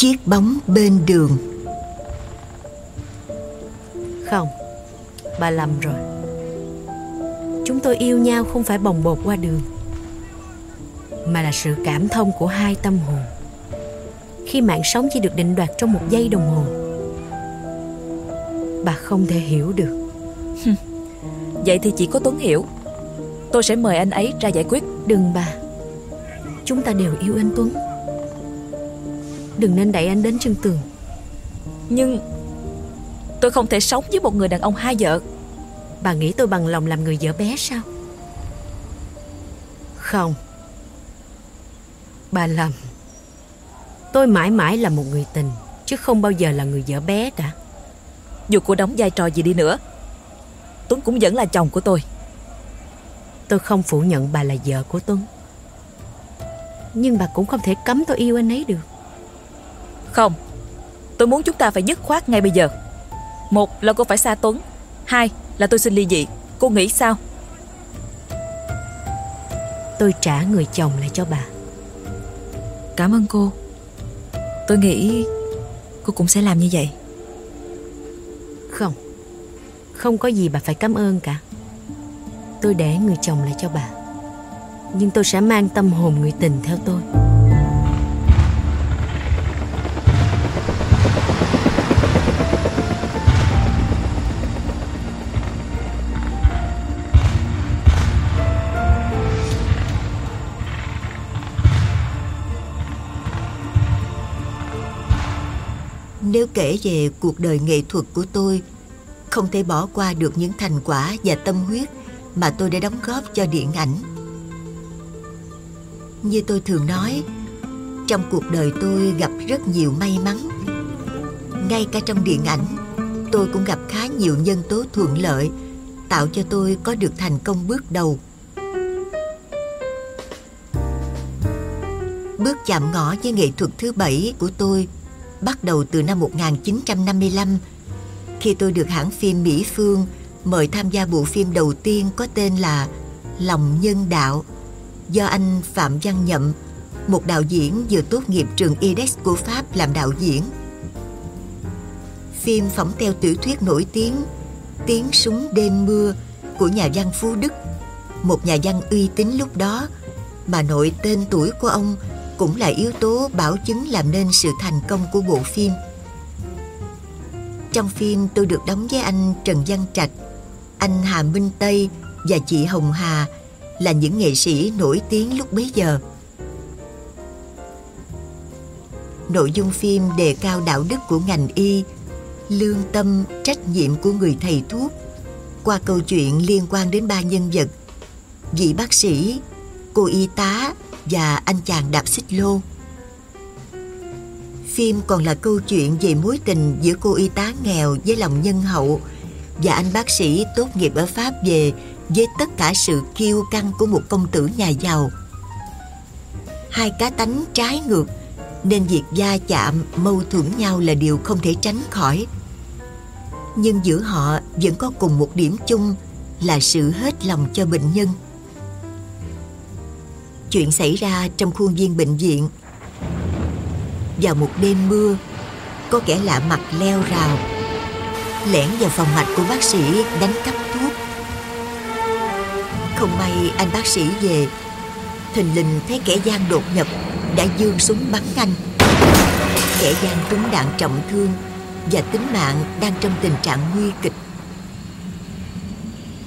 Chiếc bóng bên đường. Không Bà lầm rồi. Chúng tôi yêu nhau không phải bồng bột qua đường Mà là sự cảm thông của hai tâm hồn. Khi mạng sống chỉ được định đoạt trong một giây đồng hồ Bà không thể hiểu được. Vậy thì chỉ có Tuấn hiểu. Tôi sẽ mời anh ấy ra giải quyết. Đừng bà Chúng ta đều yêu anh Tuấn Đừng nên đẩy anh đến chân tường. Nhưng Tôi không thể sống với một người đàn ông hai vợ. Bà nghĩ tôi bằng lòng làm người vợ bé sao? Không. Bà lầm. Tôi mãi mãi là một người tình Chứ không bao giờ là người vợ bé cả. Dù cô đóng vai trò gì đi nữa Tuấn cũng vẫn là chồng của tôi. Tôi không phủ nhận bà là vợ của Tuấn. Nhưng bà cũng không thể cấm tôi yêu anh ấy được Không Tôi muốn chúng ta phải dứt khoát ngay bây giờ. Một là cô phải xa Tuấn Hai là tôi xin ly dị. Cô nghĩ sao? Tôi trả người chồng lại cho bà. Cảm ơn cô. Tôi nghĩ cô cũng sẽ làm như vậy. Không Không có gì bà phải cảm ơn cả. Tôi để người chồng lại cho bà. Nhưng tôi sẽ mang tâm hồn người tình theo tôi Nếu kể về cuộc đời nghệ thuật của tôi, Không thể bỏ qua được những thành quả và tâm huyết Mà tôi đã đóng góp cho điện ảnh. Như tôi thường nói, Trong cuộc đời tôi gặp rất nhiều may mắn. Ngay cả trong điện ảnh, Tôi cũng gặp khá nhiều nhân tố thuận lợi, Tạo cho tôi có được thành công bước đầu. Bước chạm ngõ với nghệ thuật thứ bảy của tôi bắt đầu từ năm 1955 khi tôi được hãng phim Mỹ Phương mời tham gia bộ phim đầu tiên có tên là Lòng Nhân Đạo do anh Phạm Văn Nhậm, một đạo diễn vừa tốt nghiệp trường IDEX của Pháp làm đạo diễn. Phim phỏng theo tiểu thuyết nổi tiếng Tiếng súng đêm mưa của nhà văn Phú Đức, một nhà văn uy tín lúc đó mà nội tên tuổi của ông cũng là yếu tố bảo chứng làm nên sự thành công của bộ phim. Trong phim tôi được đóng với anh Trần Văn Trạch, anh Hà Minh Tây và chị Hồng Hà là những nghệ sĩ nổi tiếng lúc bấy giờ. Nội dung phim đề cao đạo đức của ngành y, lương tâm, trách nhiệm của người thầy thuốc qua câu chuyện liên quan đến ba nhân vật vị bác sĩ, cô y tá và anh chàng đạp xích lô. Phim còn là câu chuyện về mối tình giữa cô y tá nghèo với lòng nhân hậu và anh bác sĩ tốt nghiệp ở Pháp về với tất cả sự kiêu căng của một công tử nhà giàu. Hai cá tánh trái ngược nên việc va chạm, mâu thuẫn nhau là điều không thể tránh khỏi. Nhưng giữa họ vẫn có cùng một điểm chung là sự hết lòng cho bệnh nhân. Chuyện xảy ra trong khuôn viên bệnh viện. Vào một đêm mưa, có kẻ lạ mặt leo rào, lẻn vào phòng mạch của bác sĩ đánh cắp thuốc. Không may anh bác sĩ về, thình lình thấy kẻ gian đột nhập đã dương súng bắn anh. Kẻ gian trúng đạn trọng thương và tính mạng đang trong tình trạng nguy kịch.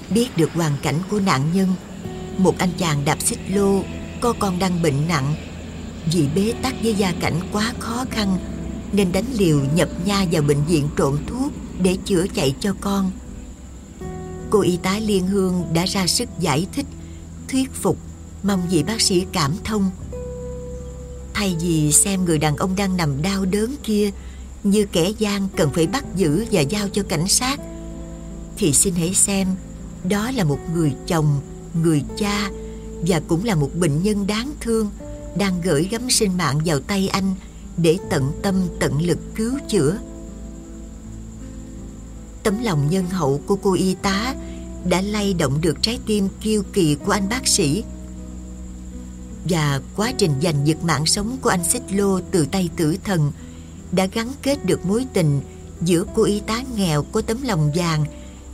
Biết được hoàn cảnh của nạn nhân, một anh chàng đạp xích lô có con đang bệnh nặng. Vì bế tắc với gia cảnh quá khó khăn, nên đánh liều nhập nha vào bệnh viện trộn thuốc để chữa chạy cho con. Cô y tá liên hương đã ra sức giải thích, thuyết phục, mong vị bác sĩ cảm thông. Thay vì xem người đàn ông đang nằm đau đớn kia như kẻ gian cần phải bắt giữ và giao cho cảnh sát, thì xin hãy xem đó là một người chồng, người cha và cũng là một bệnh nhân đáng thương, đang gửi gắm sinh mạng vào tay anh để tận tâm, tận lực cứu chữa. Tấm lòng nhân hậu của cô y tá đã lay động được trái tim kiêu kỳ của anh bác sĩ. Và quá trình giành giật mạng sống của anh Xích Lô từ tay tử thần đã gắn kết được mối tình giữa cô y tá nghèo có tấm lòng vàng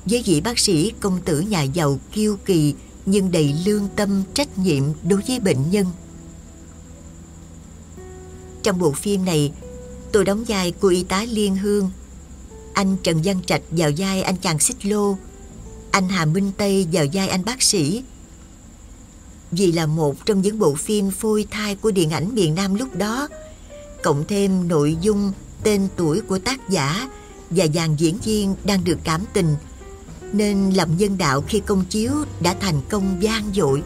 với vị bác sĩ công tử nhà giàu kiêu kỳ nhưng đầy lương tâm trách nhiệm đối với bệnh nhân. Trong bộ phim này, tôi đóng vai cô y tá Liên Hương. Anh Trần Văn Trạch vào vai anh chàng xích lô. Anh Hà Minh Tây vào vai anh bác sĩ. Vì là một trong những bộ phim phôi thai của điện ảnh miền Nam lúc đó, cộng thêm nội dung, tên tuổi của tác giả và dàn diễn viên đang được cảm tình, nên lòng nhân đạo khi công chiếu đã thành công vang dội.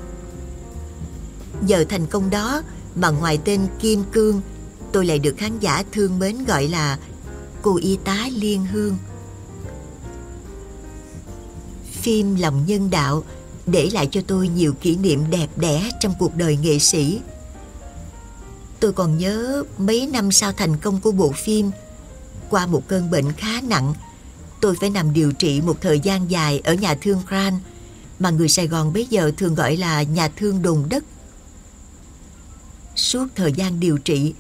giờ thành công đó mà ngoài tên Kim Cương, tôi lại được khán giả thương mến gọi là cô y tá Liên Hương. Phim Lòng Nhân Đạo để lại cho tôi nhiều kỷ niệm đẹp đẽ trong cuộc đời nghệ sĩ. Tôi còn nhớ mấy năm sau thành công của bộ phim, qua một cơn bệnh khá nặng, tôi phải nằm điều trị một thời gian dài ở nhà thương Kran, mà người Sài Gòn bây giờ thường gọi là nhà thương đồn đất. Suốt thời gian điều trị,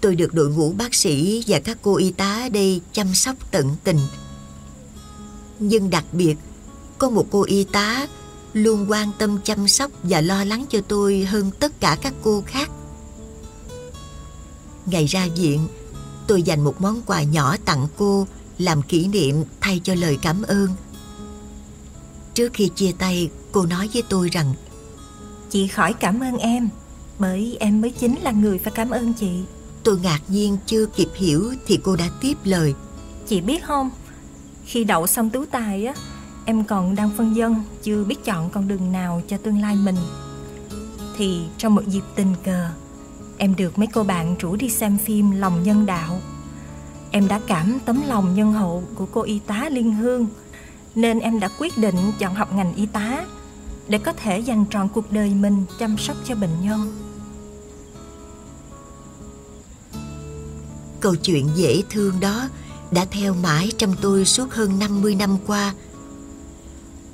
tôi được đội ngũ bác sĩ và các cô y tá ở đây chăm sóc tận tình. Nhưng đặc biệt, có một cô y tá luôn quan tâm chăm sóc và lo lắng cho tôi hơn tất cả các cô khác. Ngày ra viện, tôi dành một món quà nhỏ tặng cô làm kỷ niệm thay cho lời cảm ơn. Trước khi chia tay, cô nói với tôi rằng Chị khỏi cảm ơn em, bởi em mới chính là người phải cảm ơn chị. Tôi ngạc nhiên chưa kịp hiểu thì cô đã tiếp lời. Chị biết không, khi đậu xong tú tài á, em còn đang phân dân, chưa biết chọn con đường nào cho tương lai mình. Thì trong một dịp tình cờ, em được mấy cô bạn rủ đi xem phim Lòng Nhân Đạo. Em đã cảm tấm lòng nhân hậu của cô y tá Liên Hương, nên em đã quyết định chọn học ngành y tá để có thể dành trọn cuộc đời mình chăm sóc cho bệnh nhân. Câu chuyện dễ thương đó đã theo mãi trong tôi suốt hơn 50 năm qua.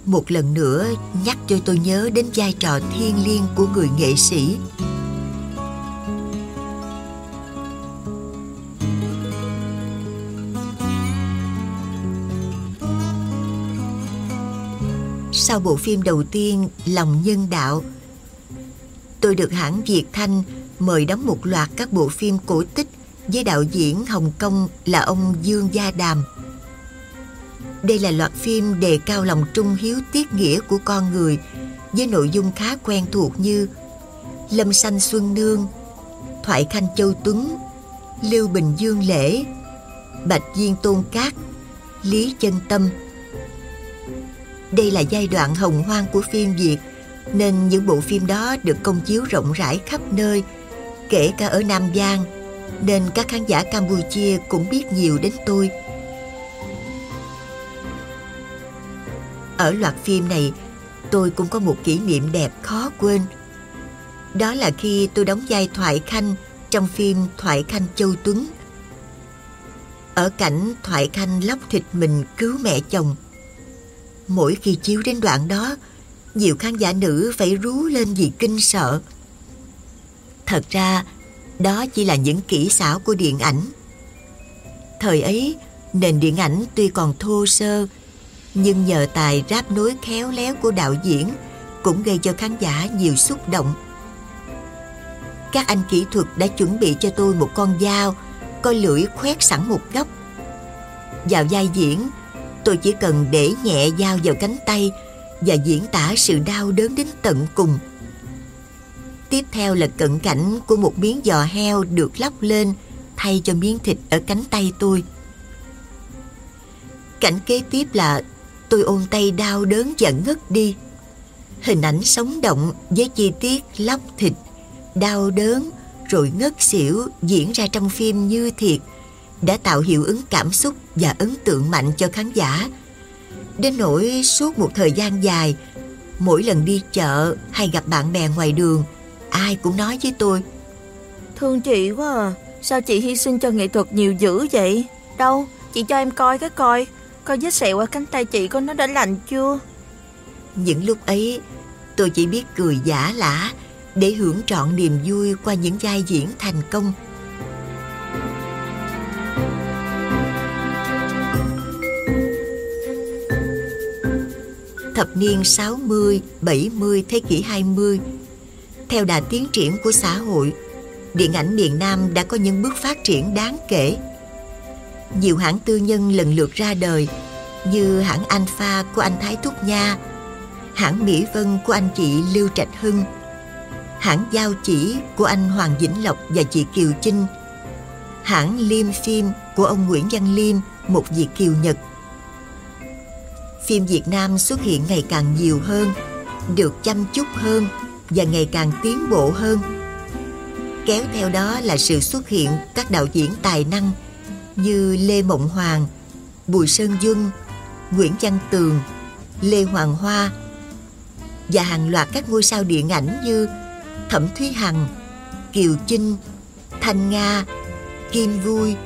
Một lần nữa nhắc cho tôi nhớ đến vai trò thiêng liêng của người nghệ sĩ. Sau bộ phim đầu tiên Lòng Nhân Đạo, tôi được hãng Việt Thanh mời đóng một loạt các bộ phim cổ tích với đạo diễn Hồng Kông là ông Dương Gia Đàm. Đây là loạt phim đề cao lòng trung hiếu tiết nghĩa của con người với nội dung khá quen thuộc như Lâm Sanh Xuân Nương, Thoại Khanh Châu Tuấn, Lưu Bình Dương Lễ, Bạch Diên Tôn Cát, Lý Chân Tâm. Đây là giai đoạn hồng hoang của phim Việt nên những bộ phim đó được công chiếu rộng rãi khắp nơi, kể cả ở Nam Giang, nên các khán giả Campuchia cũng biết nhiều đến tôi. Ở loạt phim này, tôi cũng có một kỷ niệm đẹp khó quên. Đó là khi tôi đóng vai Thoại Khanh trong phim Thoại Khanh Châu Tuấn. Ở cảnh Thoại Khanh lóc thịt mình cứu mẹ chồng. Mỗi khi chiếu đến đoạn đó, nhiều khán giả nữ phải rú lên vì kinh sợ. Thật ra, đó chỉ là những kỹ xảo của điện ảnh. Thời ấy, nền điện ảnh tuy còn thô sơ, nhưng nhờ tài ráp nối khéo léo của đạo diễn cũng gây cho khán giả nhiều xúc động. Các anh kỹ thuật đã chuẩn bị cho tôi một con dao có lưỡi khoét sẵn một góc. Vào vai diễn, tôi chỉ cần để nhẹ dao vào cánh tay và diễn tả sự đau đớn đến tận cùng. Tiếp theo là cận cảnh của một miếng giò heo được lóc lên thay cho miếng thịt ở cánh tay tôi. Cảnh kế tiếp là tôi ôm tay đau đớn và ngất đi. Hình ảnh sống động với chi tiết lóc thịt, đau đớn rồi ngất xỉu diễn ra trong phim như thiệt đã tạo hiệu ứng cảm xúc và ấn tượng mạnh cho khán giả. Đến nỗi suốt một thời gian dài, mỗi lần đi chợ hay gặp bạn bè ngoài đường, ai cũng nói với tôi Thương chị quá à Sao chị hy sinh cho nghệ thuật nhiều dữ vậy Đâu chị cho em coi cái coi Coi vết sẹo ở cánh tay chị có nó đã lành chưa Những lúc ấy tôi chỉ biết cười giả lả Để hưởng trọn niềm vui qua những vai diễn thành công thập niên 60, 70 thế kỷ 20, theo đà tiến triển của xã hội, điện ảnh miền Nam đã có những bước phát triển đáng kể. Nhiều hãng tư nhân lần lượt ra đời như hãng Alpha của anh Thái Thúc Nha, hãng Mỹ Vân của anh chị Lưu Trạch Hưng, hãng Giao Chỉ của anh Hoàng Vĩnh Lộc và chị Kiều Chinh, hãng Liêm Phim của ông Nguyễn Văn Liêm, một Việt Kiều Nhật. Phim Việt Nam xuất hiện ngày càng nhiều hơn, được chăm chút hơn và ngày càng tiến bộ hơn. Kéo theo đó là sự xuất hiện các đạo diễn tài năng như Lê Mộng Hoàng, Bùi Sơn Dung, Nguyễn Văn Tường, Lê Hoàng Hoa và hàng loạt các ngôi sao điện ảnh như Thẩm Thúy Hằng, Kiều Chinh, Thanh Nga, Kim Vui,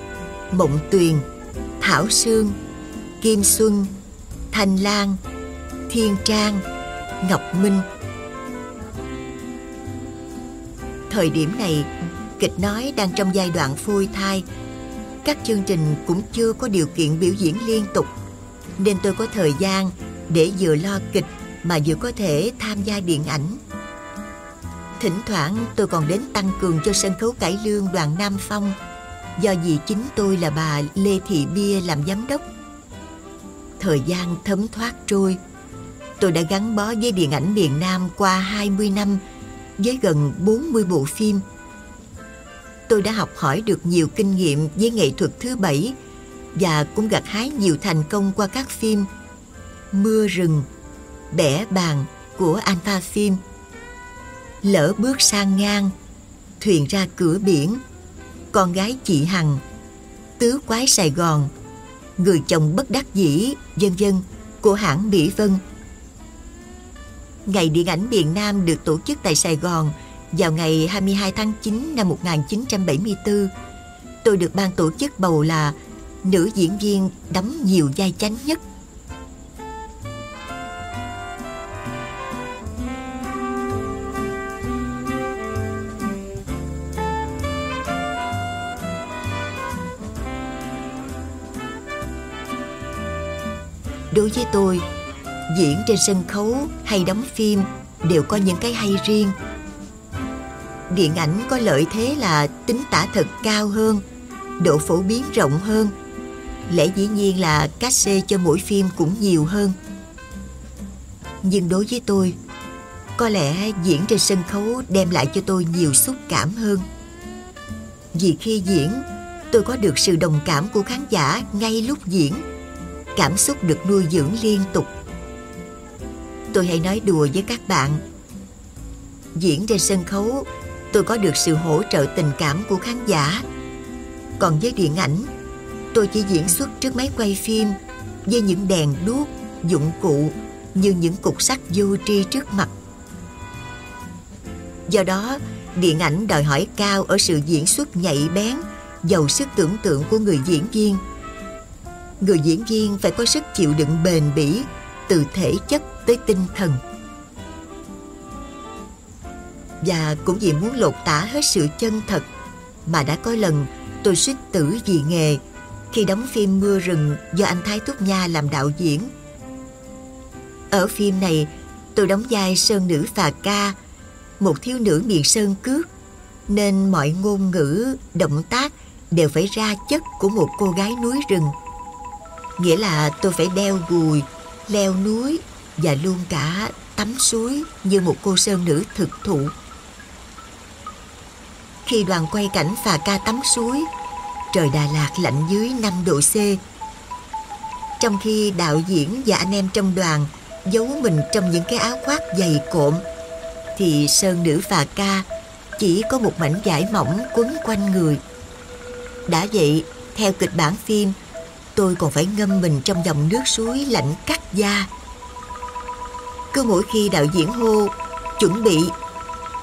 Mộng Tuyền, Thảo Sương, Kim Xuân, Thanh Lan, Thiên Trang, Ngọc Minh. Thời điểm này, kịch nói đang trong giai đoạn phôi thai. Các chương trình cũng chưa có điều kiện biểu diễn liên tục, nên tôi có thời gian để vừa lo kịch mà vừa có thể tham gia điện ảnh. Thỉnh thoảng tôi còn đến tăng cường cho sân khấu cải lương đoàn Nam Phong do vì chính tôi là bà Lê Thị Bia làm giám đốc. Thời gian thấm thoát trôi, tôi đã gắn bó với điện ảnh miền Nam qua 20 năm với gần 40 bộ phim. Tôi đã học hỏi được nhiều kinh nghiệm với nghệ thuật thứ bảy và cũng gặt hái nhiều thành công qua các phim. Mưa rừng, Bẻ bàn của Alpha Phim, Lỡ bước sang ngang, Thuyền ra cửa biển, Con gái chị Hằng, Tứ quái Sài Gòn, Người chồng bất đắc dĩ, vân vân của hãng Mỹ Vân Ngày Điện ảnh miền Nam được tổ chức tại Sài Gòn vào ngày 22 tháng 9 năm 1974. Tôi được ban tổ chức bầu là nữ diễn viên đóng nhiều vai chánh nhất. Đối với tôi, diễn trên sân khấu hay đóng phim đều có những cái hay riêng. Điện ảnh có lợi thế là tính tả thực cao hơn độ phổ biến rộng hơn. Lẽ dĩ nhiên là cát xê cho mỗi phim cũng nhiều hơn. Nhưng đối với tôi có lẽ diễn trên sân khấu đem lại cho tôi nhiều xúc cảm hơn. Vì khi diễn tôi có được sự đồng cảm của khán giả ngay lúc diễn cảm xúc được nuôi dưỡng liên tục. Tôi hay nói đùa với các bạn, diễn trên sân khấu, tôi có được sự hỗ trợ tình cảm của khán giả. Còn với điện ảnh, tôi chỉ diễn xuất trước máy quay phim với những đèn đuốc, dụng cụ như những cục sắt vô tri trước mặt. Do đó, điện ảnh đòi hỏi cao ở sự diễn xuất nhạy bén, giàu sức tưởng tượng của người diễn viên người diễn viên phải có sức chịu đựng bền bỉ từ thể chất tới tinh thần và cũng vì muốn lột tả hết sự chân thật mà đã có lần tôi suýt tử vì nghề khi đóng phim Mưa rừng do anh Thái Túc Nha làm đạo diễn. Ở phim này, tôi đóng vai sơn nữ phà ca, một thiếu nữ miền sơn cước, nên mọi ngôn ngữ, động tác đều phải ra chất của một cô gái núi rừng. Nghĩa là tôi phải đeo gùi, leo núi và luôn cả tắm suối như một cô sơn nữ thực thụ. Khi đoàn quay cảnh phà ca tắm suối, trời Đà Lạt lạnh dưới 5 độ C. Trong khi đạo diễn và anh em trong đoàn giấu mình trong những cái áo khoác dày cộm, thì sơn nữ phà ca chỉ có một mảnh vải mỏng quấn quanh người. Đã vậy, theo kịch bản phim, tôi còn phải ngâm mình trong dòng nước suối lạnh cắt da. Cứ mỗi khi đạo diễn hô chuẩn bị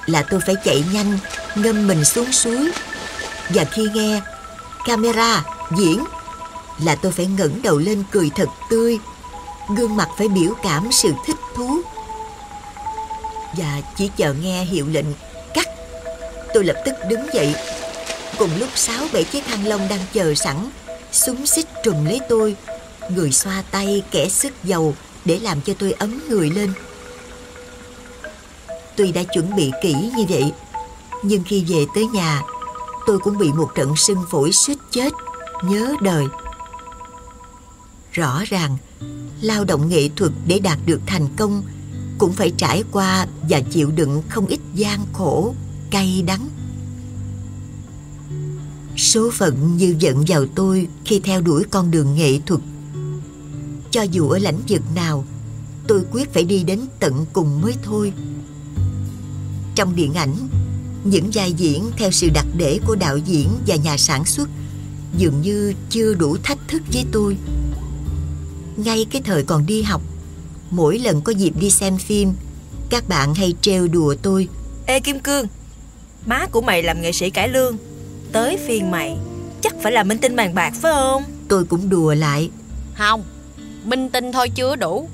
là tôi phải chạy nhanh, ngâm mình xuống suối. Và khi nghe camera diễn là tôi phải ngẩng đầu lên cười thật tươi. Gương mặt phải biểu cảm sự thích thú. Và chỉ chờ nghe hiệu lệnh cắt, tôi lập tức đứng dậy. Cùng lúc, sáu bảy chiếc thăng long đang chờ sẵn súng xích trùm lấy tôi người xoa tay kẻ sức dầu để làm cho tôi ấm người lên. Tuy đã chuẩn bị kỹ như vậy, nhưng khi về tới nhà, tôi cũng bị một trận sưng phổi suýt chết, nhớ đời. Rõ ràng, lao động nghệ thuật để đạt được thành công cũng phải trải qua và chịu đựng không ít gian khổ, cay đắng. Số phận như giận vào tôi khi theo đuổi con đường nghệ thuật. Cho dù ở lãnh vực nào, tôi quyết phải đi đến tận cùng mới thôi. Trong điện ảnh, những vai diễn theo sự đặt để của đạo diễn và nhà sản xuất dường như chưa đủ thách thức với tôi. Ngay cái thời còn đi học, mỗi lần có dịp đi xem phim, các bạn hay trêu đùa tôi. Ê Kim Cương, má của mày làm nghệ sĩ cải lương, tới phiên mày chắc phải là minh tinh bàn bạc phải không? Tôi cũng đùa lại. Không, minh tinh thôi chưa đủ.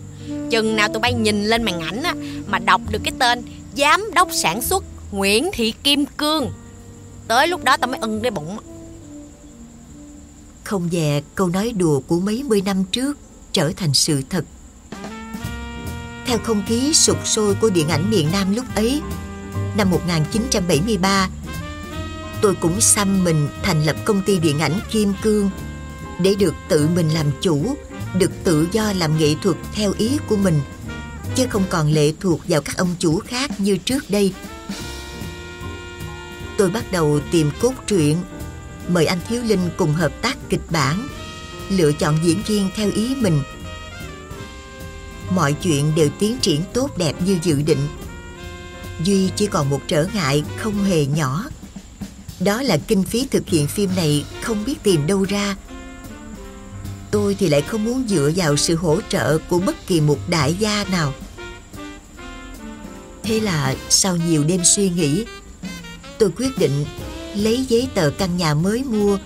Chừng nào tụi bay nhìn lên màn ảnh á, mà đọc được cái tên giám đốc sản xuất Nguyễn Thị Kim Cương. Tới lúc đó tao mới ưng cái bụng. Không dè câu nói đùa của mấy mươi năm trước trở thành sự thật. Theo không khí sụp sôi của điện ảnh miền Nam lúc ấy, năm 1973, tôi cũng xăm mình thành lập công ty điện ảnh Kim Cương để được tự mình làm chủ, được tự do làm nghệ thuật theo ý của mình, chứ không còn lệ thuộc vào các ông chủ khác như trước đây. Tôi bắt đầu tìm cốt truyện, mời anh Thiếu Linh cùng hợp tác kịch bản, lựa chọn diễn viên theo ý mình. Mọi chuyện đều tiến triển tốt đẹp như dự định. Duy chỉ còn một trở ngại không hề nhỏ. Đó là kinh phí thực hiện phim này không biết tìm đâu ra. Tôi thì lại không muốn dựa vào sự hỗ trợ của bất kỳ một đại gia nào. Thế là sau nhiều đêm suy nghĩ, tôi quyết định lấy giấy tờ căn nhà mới mua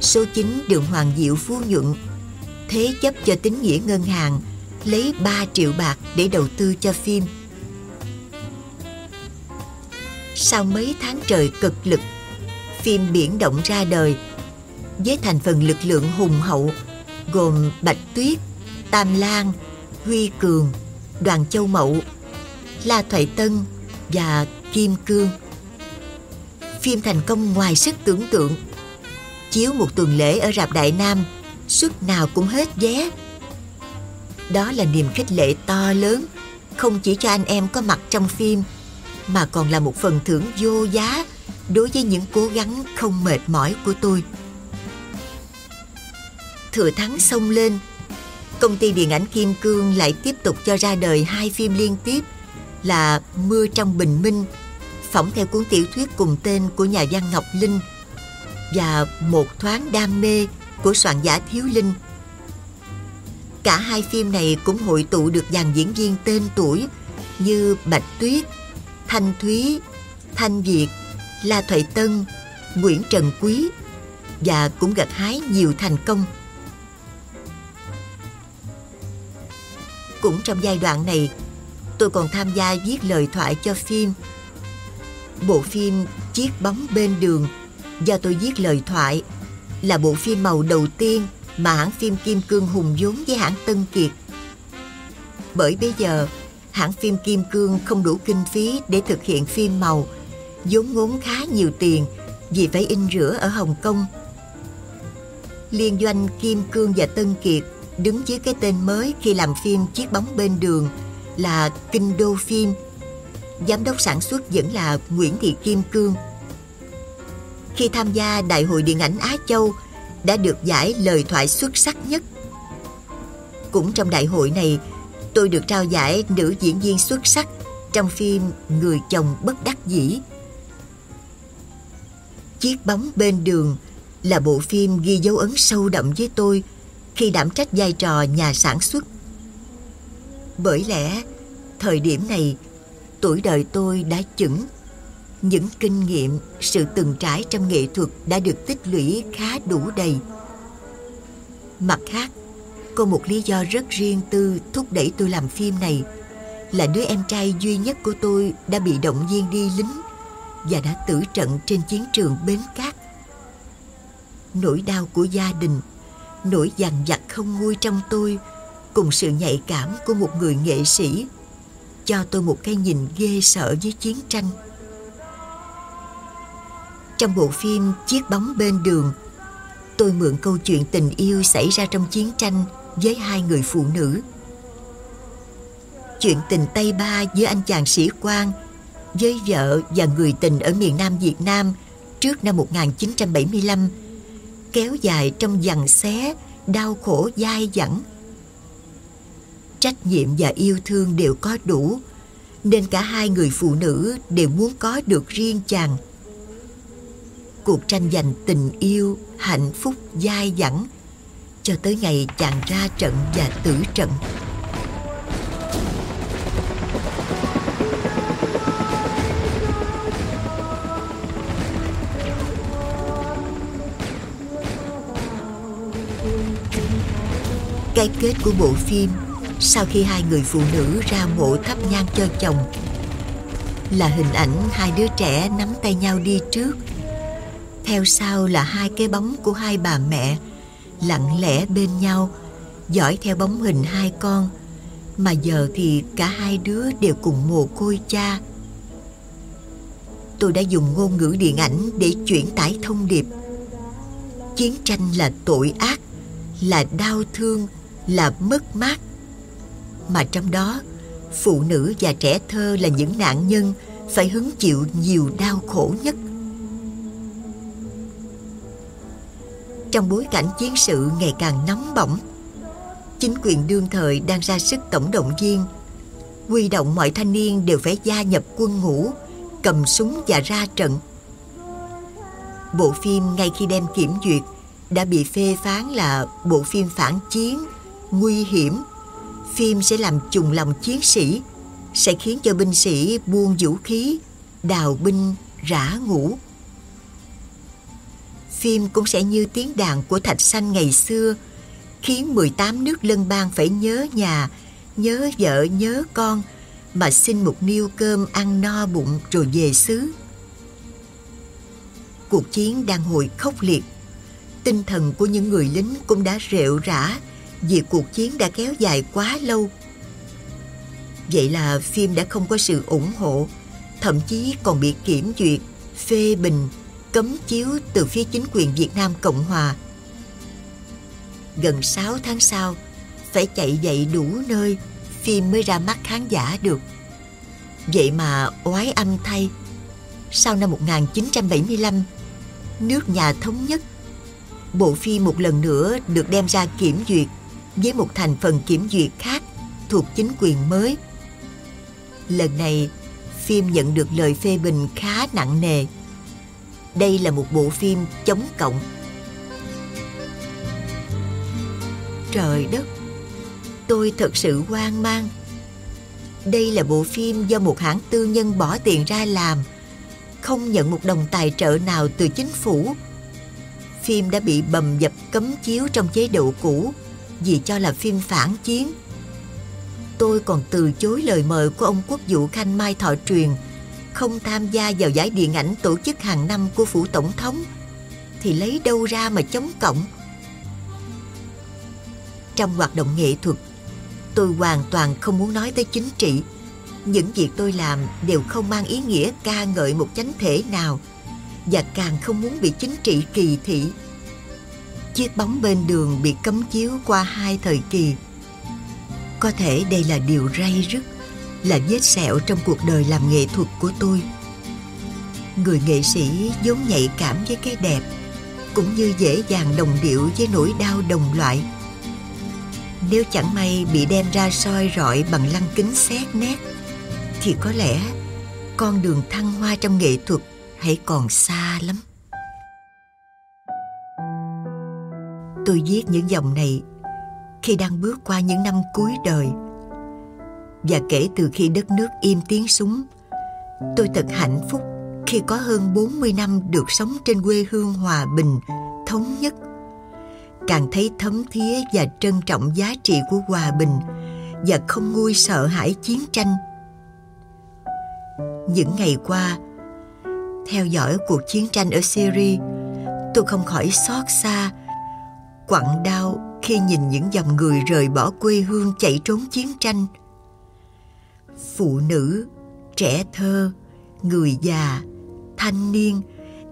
số 9 đường Hoàng Diệu Phú Nhuận thế chấp cho tín nghĩa ngân hàng lấy 3 triệu bạc để đầu tư cho phim. Sau mấy tháng trời cực lực, phim Biển Động ra đời với thành phần lực lượng hùng hậu gồm Bạch Tuyết, Tam Lan, Huy Cường, Đoàn Châu Mậu, La Thoại Tân và Kim Cương. Phim thành công ngoài sức tưởng tượng. Chiếu một tuần lễ ở rạp Đại Nam, suất nào cũng hết vé. Đó là niềm khích lệ to lớn, không chỉ cho anh em có mặt trong phim, mà còn là một phần thưởng vô giá đối với những cố gắng không mệt mỏi của tôi. Thừa thắng xông lên, công ty điện ảnh Kim Cương lại tiếp tục cho ra đời hai phim liên tiếp là Mưa trong bình minh, phỏng theo cuốn tiểu thuyết cùng tên của nhà văn Ngọc Linh và Một thoáng đam mê của soạn giả Thiếu Linh. Cả hai phim này cũng hội tụ được dàn diễn viên tên tuổi như Bạch Tuyết, Thanh Thúy, Thanh Việt, La Thoại Tân, Nguyễn Trần Quý và cũng gặt hái nhiều thành công. Cũng trong giai đoạn này, tôi còn tham gia viết lời thoại cho phim. Bộ phim Chiếc bóng bên đường do tôi viết lời thoại là bộ phim màu đầu tiên mà hãng phim Kim Cương hùng vốn với hãng Tân Kiệt. Bởi bây giờ, hãng phim Kim Cương không đủ kinh phí để thực hiện phim màu, vốn ngốn khá nhiều tiền vì phải in rửa ở Hồng Kông. Liên doanh Kim Cương và Tân Kiệt đứng dưới cái tên mới khi làm phim Chiếc bóng bên đường là Kinh Đô Phim. Giám đốc sản xuất vẫn là Nguyễn Thị Kim Cương. Khi tham gia Đại hội Điện ảnh Á Châu, đã được giải lời thoại xuất sắc nhất. Cũng trong đại hội này, tôi được trao giải nữ diễn viên xuất sắc trong phim Người chồng bất đắc dĩ. Chiếc bóng bên đường là bộ phim ghi dấu ấn sâu đậm với tôi khi đảm trách vai trò nhà sản xuất. Bởi lẽ, thời điểm này, tuổi đời tôi đã chững. Những kinh nghiệm, sự từng trải trong nghệ thuật đã được tích lũy khá đủ đầy. Mặt khác, có một lý do rất riêng tư thúc đẩy tôi làm phim này là đứa em trai duy nhất của tôi đã bị động viên đi lính và đã tử trận trên chiến trường Bến Cát. Nỗi đau của gia đình, nỗi dằn vặt không nguôi trong tôi cùng sự nhạy cảm của một người nghệ sĩ cho tôi một cái nhìn ghê sợ với chiến tranh. Trong bộ phim Chiếc bóng bên đường, tôi mượn câu chuyện tình yêu xảy ra trong chiến tranh với hai người phụ nữ. Chuyện tình Tây Ba giữa anh chàng sĩ quan với vợ và người tình ở miền Nam Việt Nam trước năm 1975 kéo dài trong dằn xé, đau khổ dai dẳng. Trách nhiệm và yêu thương đều có đủ, nên cả hai người phụ nữ đều muốn có được riêng chàng. Cuộc tranh giành tình yêu, hạnh phúc dai dẳng, cho tới ngày chàng ra trận và tử trận. Cái kết của bộ phim sau khi hai người phụ nữ ra mộ thắp nhang cho chồng. Là hình ảnh hai đứa trẻ nắm tay nhau đi trước. Theo sau là hai cái bóng của hai bà mẹ lặng lẽ bên nhau, dõi theo bóng hình hai con. Mà giờ thì cả hai đứa đều cùng mồ côi cha. Tôi đã dùng ngôn ngữ điện ảnh để chuyển tải thông điệp. Chiến tranh là tội ác, là đau thương là mất mát. Mà trong đó, phụ nữ và trẻ thơ là những nạn nhân phải hứng chịu nhiều đau khổ nhất. Trong bối cảnh chiến sự ngày càng nóng bỏng, chính quyền đương thời đang ra sức tổng động viên. Huy động mọi thanh niên đều phải gia nhập quân ngũ, cầm súng và ra trận. Bộ phim ngay khi đem kiểm duyệt đã bị phê phán là bộ phim phản chiến nguy hiểm. Phim sẽ làm trùng lòng chiến sĩ, sẽ khiến cho binh sĩ buông vũ khí, đào binh, rã ngũ phim cũng sẽ như tiếng đàn của thạch xanh ngày xưa, khiến 18 nước lân bang phải nhớ nhà, nhớ vợ, nhớ con, mà xin một niêu cơm ăn no bụng rồi về xứ. Cuộc chiến đang hồi khốc liệt. Tinh thần của những người lính cũng đã rệu rã vì cuộc chiến đã kéo dài quá lâu. Vậy là phim đã không có sự ủng hộ, thậm chí còn bị kiểm duyệt, phê bình, cấm chiếu từ phía chính quyền Việt Nam Cộng Hòa. Gần 6 tháng sau, phải chạy dậy đủ nơi, phim mới ra mắt khán giả được. Vậy mà oái âm thay, sau năm 1975, nước nhà thống nhất, bộ phim một lần nữa được đem ra kiểm duyệt với một thành phần kiểm duyệt khác thuộc chính quyền mới. Lần này, phim nhận được lời phê bình khá nặng nề. Đây là một bộ phim chống cộng. Trời đất, tôi thật sự hoang mang. Đây là bộ phim do một hãng tư nhân bỏ tiền ra làm, không nhận một đồng tài trợ nào từ chính phủ. Phim đã bị bầm dập cấm chiếu trong chế độ cũ vì cho là phim phản chiến. Tôi còn từ chối lời mời của ông quốc vụ Khanh Mai Thọ Truyền không tham gia vào giải điện ảnh tổ chức hàng năm của phủ tổng thống thì lấy đâu ra mà chống cộng. Trong hoạt động nghệ thuật, tôi hoàn toàn không muốn nói tới chính trị. Những việc tôi làm đều không mang ý nghĩa ca ngợi một chánh thể nào và càng không muốn bị chính trị kỳ thị chiếc bóng bên đường bị cấm chiếu qua hai thời kỳ. Có thể đây là điều ray rứt, là vết sẹo trong cuộc đời làm nghệ thuật của tôi. Người nghệ sĩ vốn nhạy cảm với cái đẹp, cũng như dễ dàng đồng điệu với nỗi đau đồng loại. Nếu chẳng may bị đem ra soi rọi bằng lăng kính xét nét, thì có lẽ con đường thăng hoa trong nghệ thuật hãy còn xa lắm. Tôi viết những dòng này khi đang bước qua những năm cuối đời. Và kể từ khi đất nước im tiếng súng, tôi thật hạnh phúc khi có hơn 40 năm được sống trên quê hương hòa bình, thống nhất. Càng thấy thấm thía và trân trọng giá trị của hòa bình và không nguôi sợ hãi chiến tranh. Những ngày qua, theo dõi cuộc chiến tranh ở Syria, tôi không khỏi xót xa quặn đau khi nhìn những dòng người rời bỏ quê hương chạy trốn chiến tranh. Phụ nữ, trẻ thơ, người già, thanh niên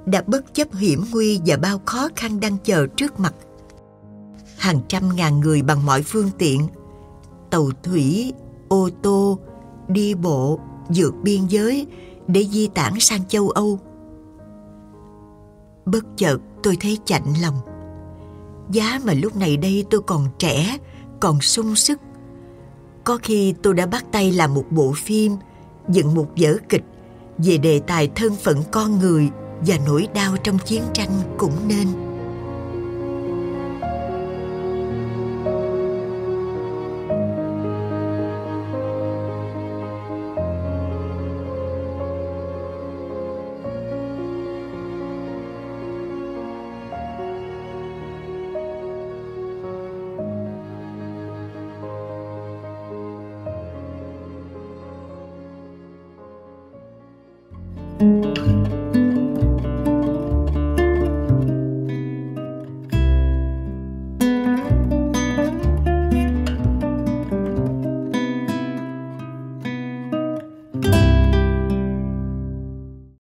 đã bất chấp hiểm nguy và bao khó khăn đang chờ trước mặt. Hàng trăm ngàn người bằng mọi phương tiện, tàu thủy, ô tô, đi bộ, vượt biên giới để di tản sang châu Âu. Bất chợt tôi thấy chạnh lòng. Giá mà lúc này đây tôi còn trẻ, còn sung sức. Có khi tôi đã bắt tay làm một bộ phim, dựng một vở kịch về đề tài thân phận con người và nỗi đau trong chiến tranh cũng nên.